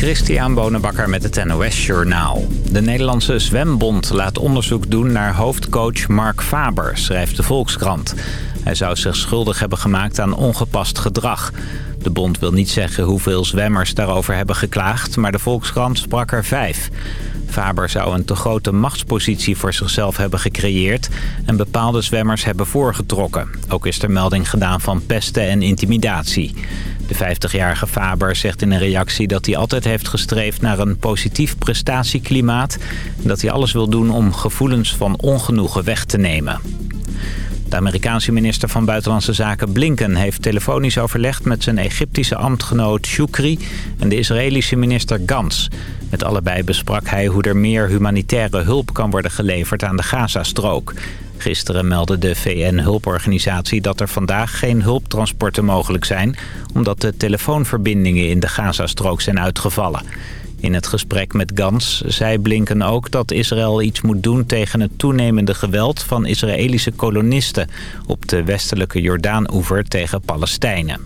Christian Bonenbakker met het NOS Journaal. De Nederlandse Zwembond laat onderzoek doen naar hoofdcoach Mark Faber, schrijft de Volkskrant. Hij zou zich schuldig hebben gemaakt aan ongepast gedrag. De bond wil niet zeggen hoeveel zwemmers daarover hebben geklaagd... maar de Volkskrant sprak er vijf. Faber zou een te grote machtspositie voor zichzelf hebben gecreëerd... en bepaalde zwemmers hebben voorgetrokken. Ook is er melding gedaan van pesten en intimidatie. De 50-jarige Faber zegt in een reactie dat hij altijd heeft gestreefd naar een positief prestatieklimaat... en dat hij alles wil doen om gevoelens van ongenoegen weg te nemen. De Amerikaanse minister van Buitenlandse Zaken Blinken heeft telefonisch overlegd met zijn Egyptische ambtgenoot Shukri en de Israëlische minister Gans. Met allebei besprak hij hoe er meer humanitaire hulp kan worden geleverd aan de Gazastrook. Gisteren meldde de VN-hulporganisatie dat er vandaag geen hulptransporten mogelijk zijn... omdat de telefoonverbindingen in de Gazastrook zijn uitgevallen. In het gesprek met Gans zei Blinken ook dat Israël iets moet doen tegen het toenemende geweld van Israëlische kolonisten op de westelijke Jordaan-oever tegen Palestijnen.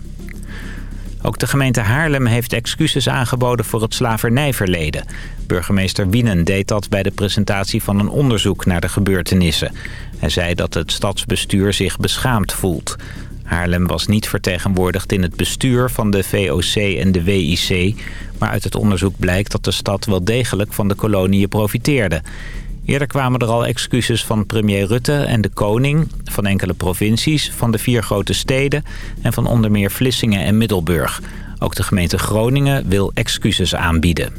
Ook de gemeente Haarlem heeft excuses aangeboden voor het slavernijverleden. Burgemeester Wienen deed dat bij de presentatie van een onderzoek naar de gebeurtenissen. Hij zei dat het stadsbestuur zich beschaamd voelt. Haarlem was niet vertegenwoordigd in het bestuur van de VOC en de WIC... maar uit het onderzoek blijkt dat de stad wel degelijk van de koloniën profiteerde. Eerder kwamen er al excuses van premier Rutte en de koning... van enkele provincies, van de vier grote steden... en van onder meer Vlissingen en Middelburg. Ook de gemeente Groningen wil excuses aanbieden.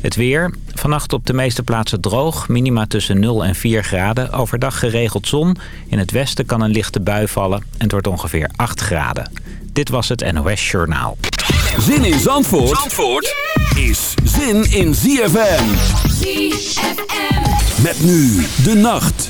Het weer. Vannacht op de meeste plaatsen droog. Minima tussen 0 en 4 graden. Overdag geregeld zon. In het westen kan een lichte bui vallen. En het wordt ongeveer 8 graden. Dit was het NOS Journaal. Zin in Zandvoort, Zandvoort is zin in ZFM. ZFM. Met nu de nacht.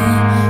Hey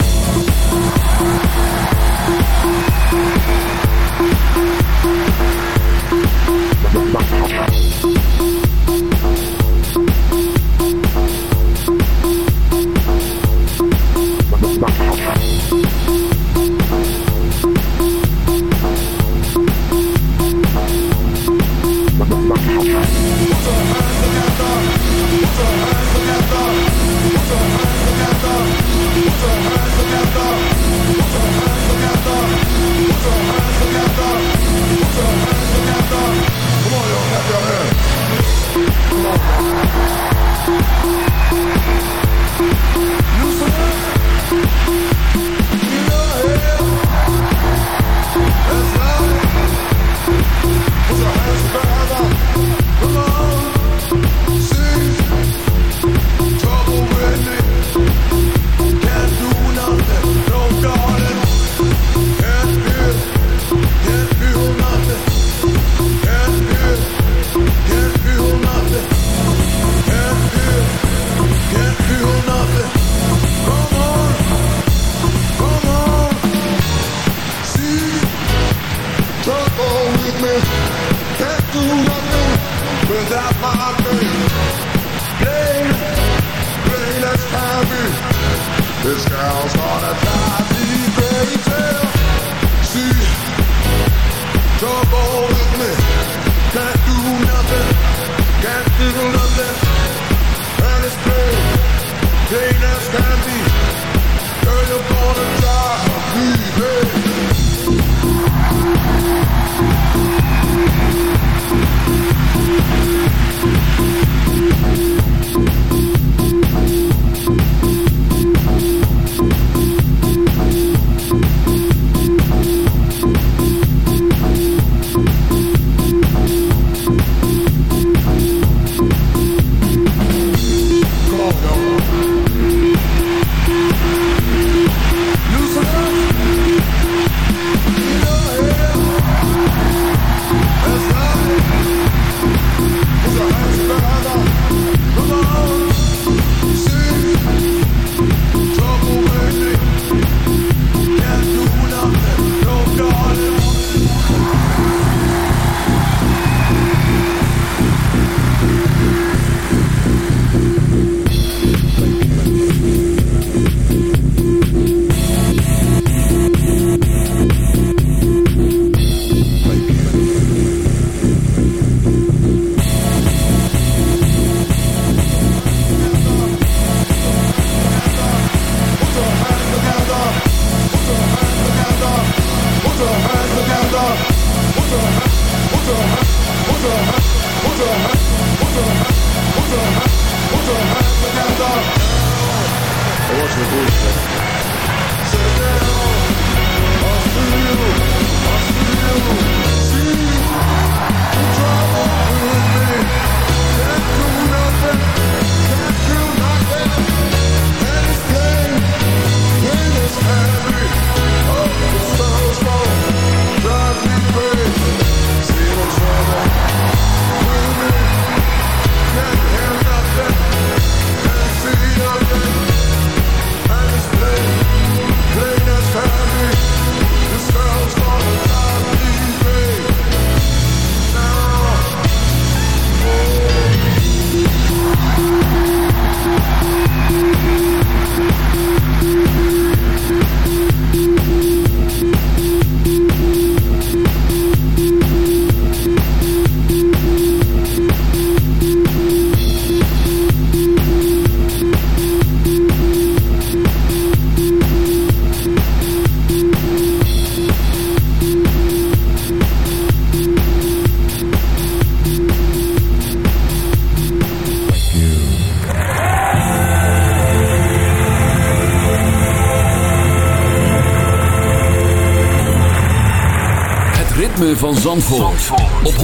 op 106.9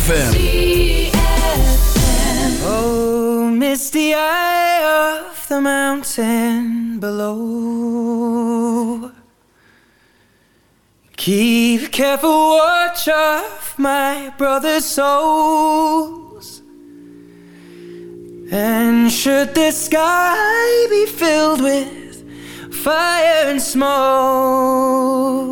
FM. Oh, misty eye of the mountain below Keep careful watch of my brother's souls And should the sky be filled with fire and smoke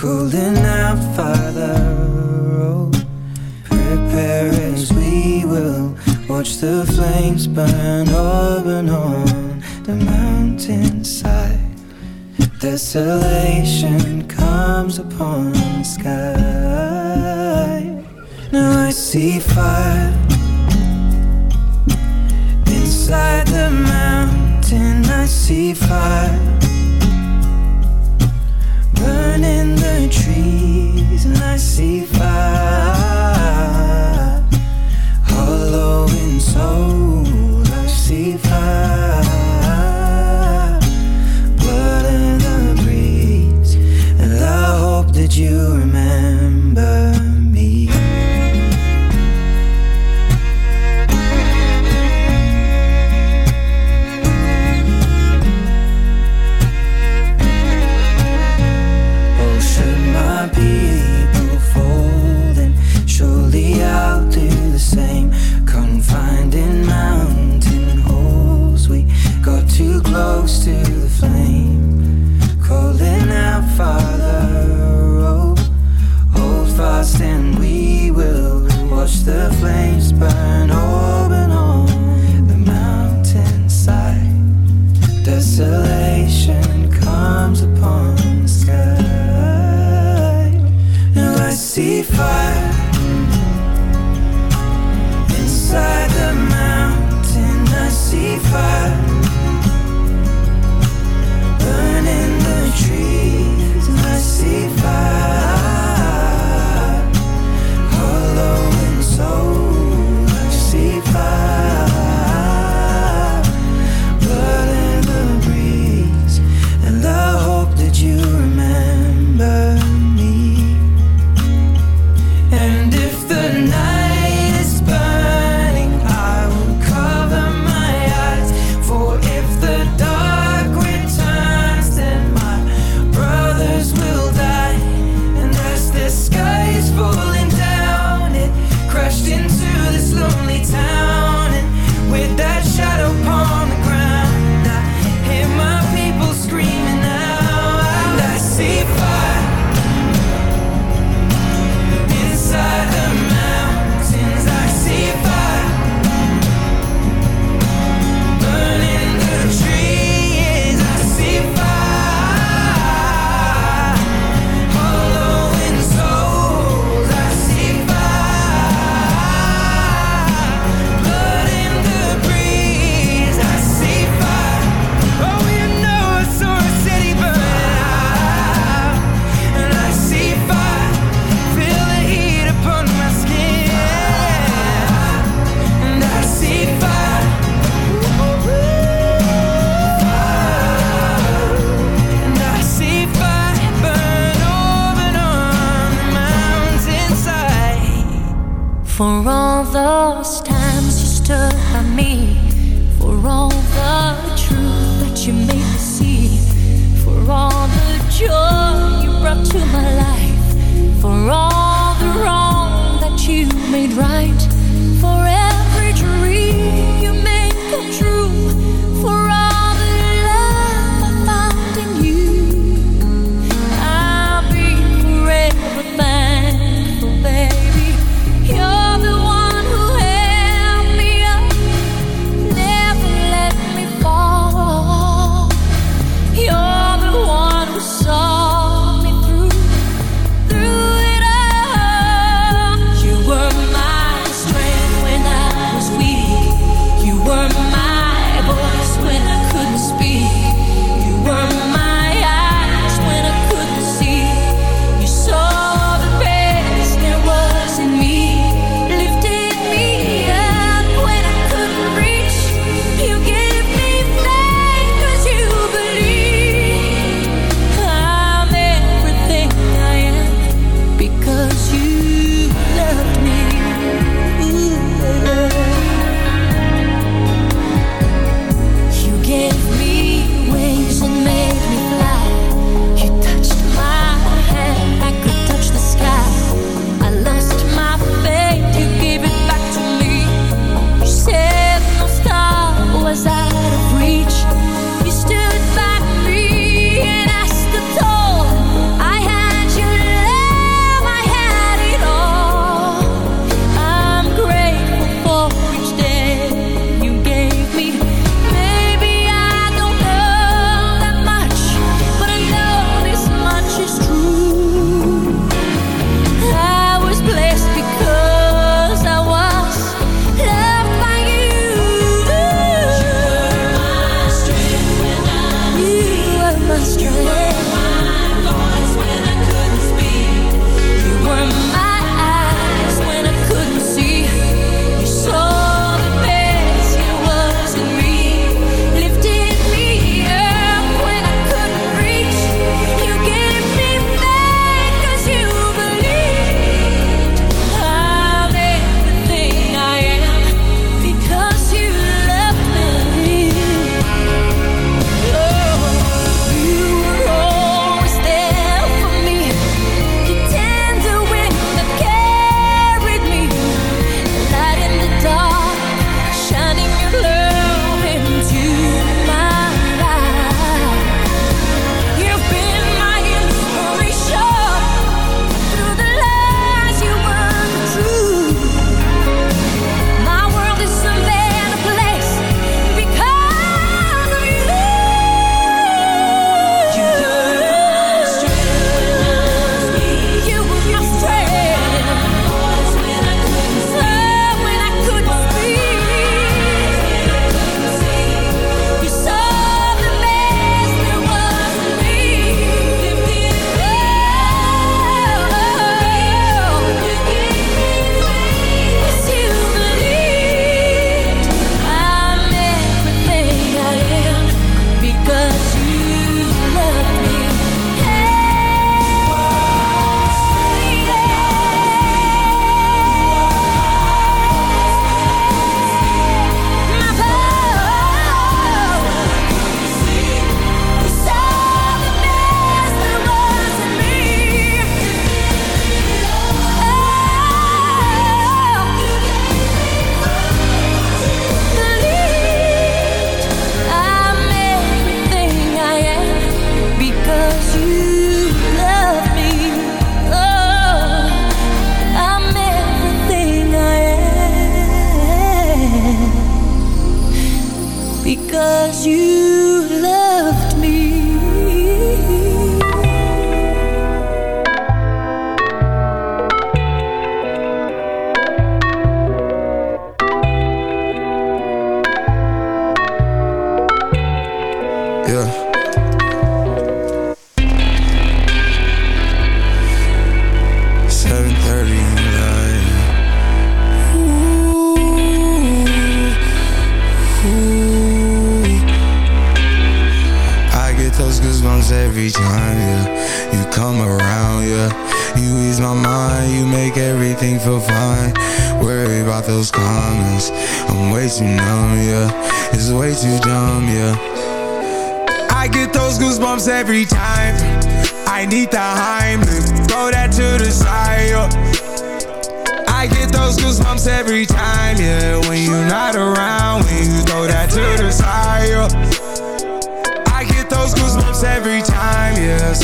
cooling out farther. Oh, prepare as we will watch the flames burn over on the mountainside. Desolation comes upon the sky. Now I see fire inside the mountain. I see fire burning the trees, and I see fire hollowing souls. I see fire, blood in the breeze, and hope that you remember.